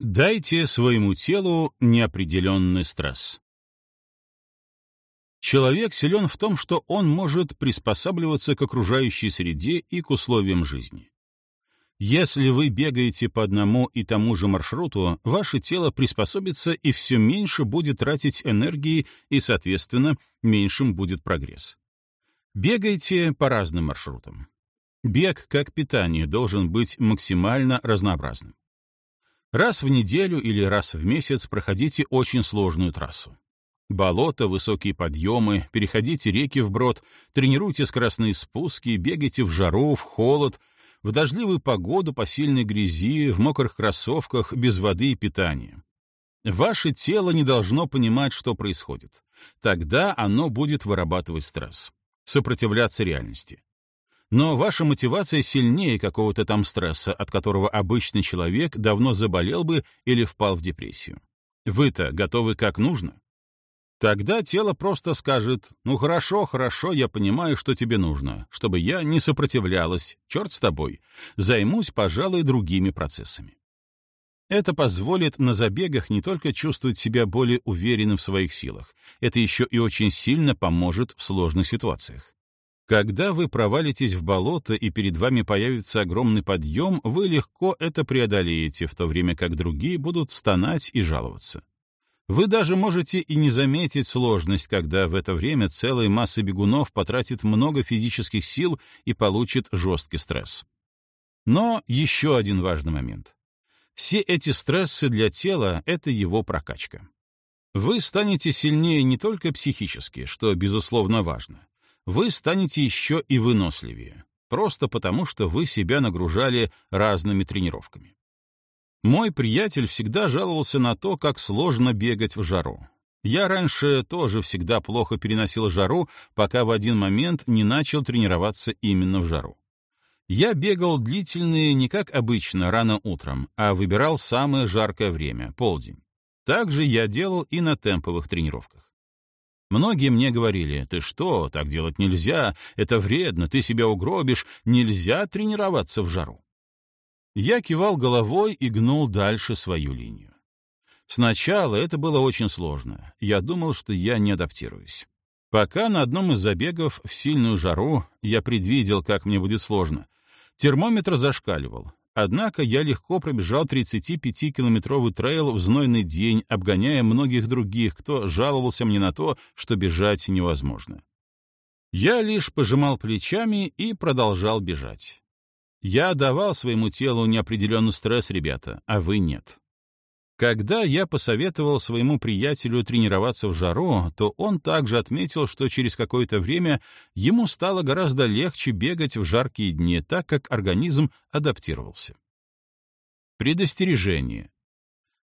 Дайте своему телу неопределенный стресс. Человек силен в том, что он может приспосабливаться к окружающей среде и к условиям жизни. Если вы бегаете по одному и тому же маршруту, ваше тело приспособится и все меньше будет тратить энергии, и, соответственно, меньшим будет прогресс. Бегайте по разным маршрутам. Бег, как питание, должен быть максимально разнообразным. Раз в неделю или раз в месяц проходите очень сложную трассу. Болото, высокие подъемы, переходите реки вброд, тренируйте скоростные спуски, бегайте в жару, в холод, в дождливую погоду по сильной грязи, в мокрых кроссовках, без воды и питания. Ваше тело не должно понимать, что происходит. Тогда оно будет вырабатывать стресс, сопротивляться реальности. Но ваша мотивация сильнее какого-то там стресса, от которого обычный человек давно заболел бы или впал в депрессию. Вы-то готовы как нужно? Тогда тело просто скажет, ну хорошо, хорошо, я понимаю, что тебе нужно, чтобы я не сопротивлялась, черт с тобой, займусь, пожалуй, другими процессами. Это позволит на забегах не только чувствовать себя более уверенным в своих силах, это еще и очень сильно поможет в сложных ситуациях. Когда вы провалитесь в болото и перед вами появится огромный подъем, вы легко это преодолеете, в то время как другие будут стонать и жаловаться. Вы даже можете и не заметить сложность, когда в это время целая масса бегунов потратит много физических сил и получит жесткий стресс. Но еще один важный момент. Все эти стрессы для тела — это его прокачка. Вы станете сильнее не только психически, что, безусловно, важно. Вы станете еще и выносливее, просто потому что вы себя нагружали разными тренировками. Мой приятель всегда жаловался на то, как сложно бегать в жару. Я раньше тоже всегда плохо переносил жару, пока в один момент не начал тренироваться именно в жару. Я бегал длительные не как обычно, рано утром, а выбирал самое жаркое время — полдень. Так же я делал и на темповых тренировках. Многие мне говорили, ты что, так делать нельзя, это вредно, ты себя угробишь, нельзя тренироваться в жару. Я кивал головой и гнул дальше свою линию. Сначала это было очень сложно. Я думал, что я не адаптируюсь. Пока на одном из забегов в сильную жару я предвидел, как мне будет сложно. Термометр зашкаливал. Однако я легко пробежал 35-километровый трейл в знойный день, обгоняя многих других, кто жаловался мне на то, что бежать невозможно. Я лишь пожимал плечами и продолжал бежать. Я давал своему телу неопределенный стресс, ребята, а вы нет. Когда я посоветовал своему приятелю тренироваться в жару, то он также отметил, что через какое-то время ему стало гораздо легче бегать в жаркие дни, так как организм адаптировался. Предостережение.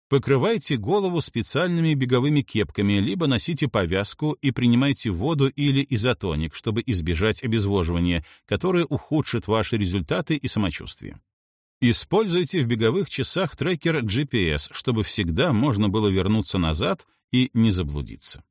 Покрывайте голову специальными беговыми кепками, либо носите повязку и принимайте воду или изотоник, чтобы избежать обезвоживания, которое ухудшит ваши результаты и самочувствие. Используйте в беговых часах трекер GPS, чтобы всегда можно было вернуться назад и не заблудиться.